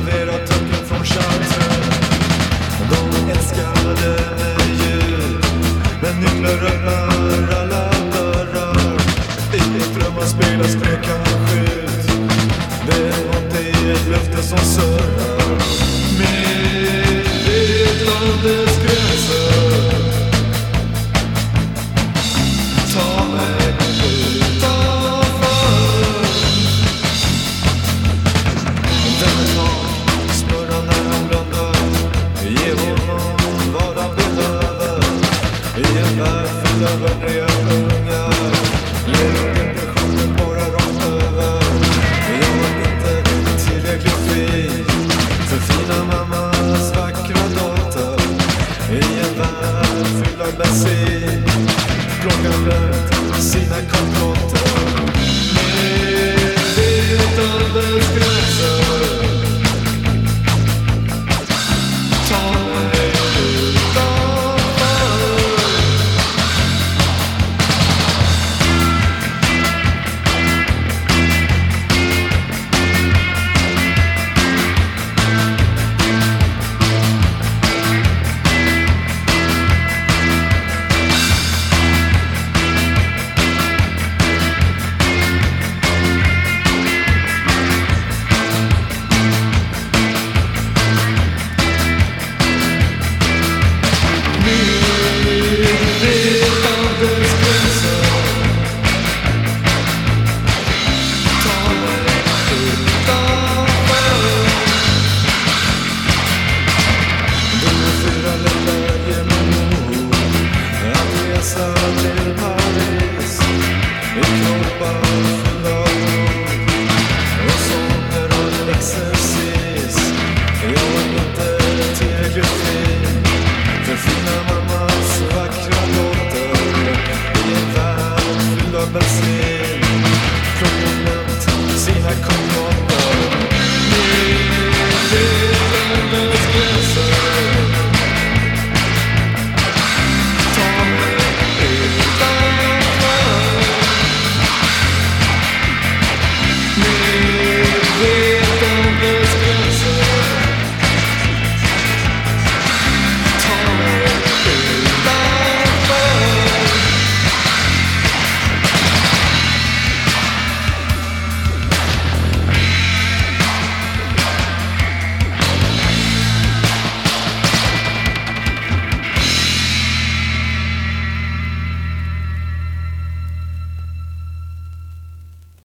servera tucken från chatten. De älskade mig ju, men nu glömmer control.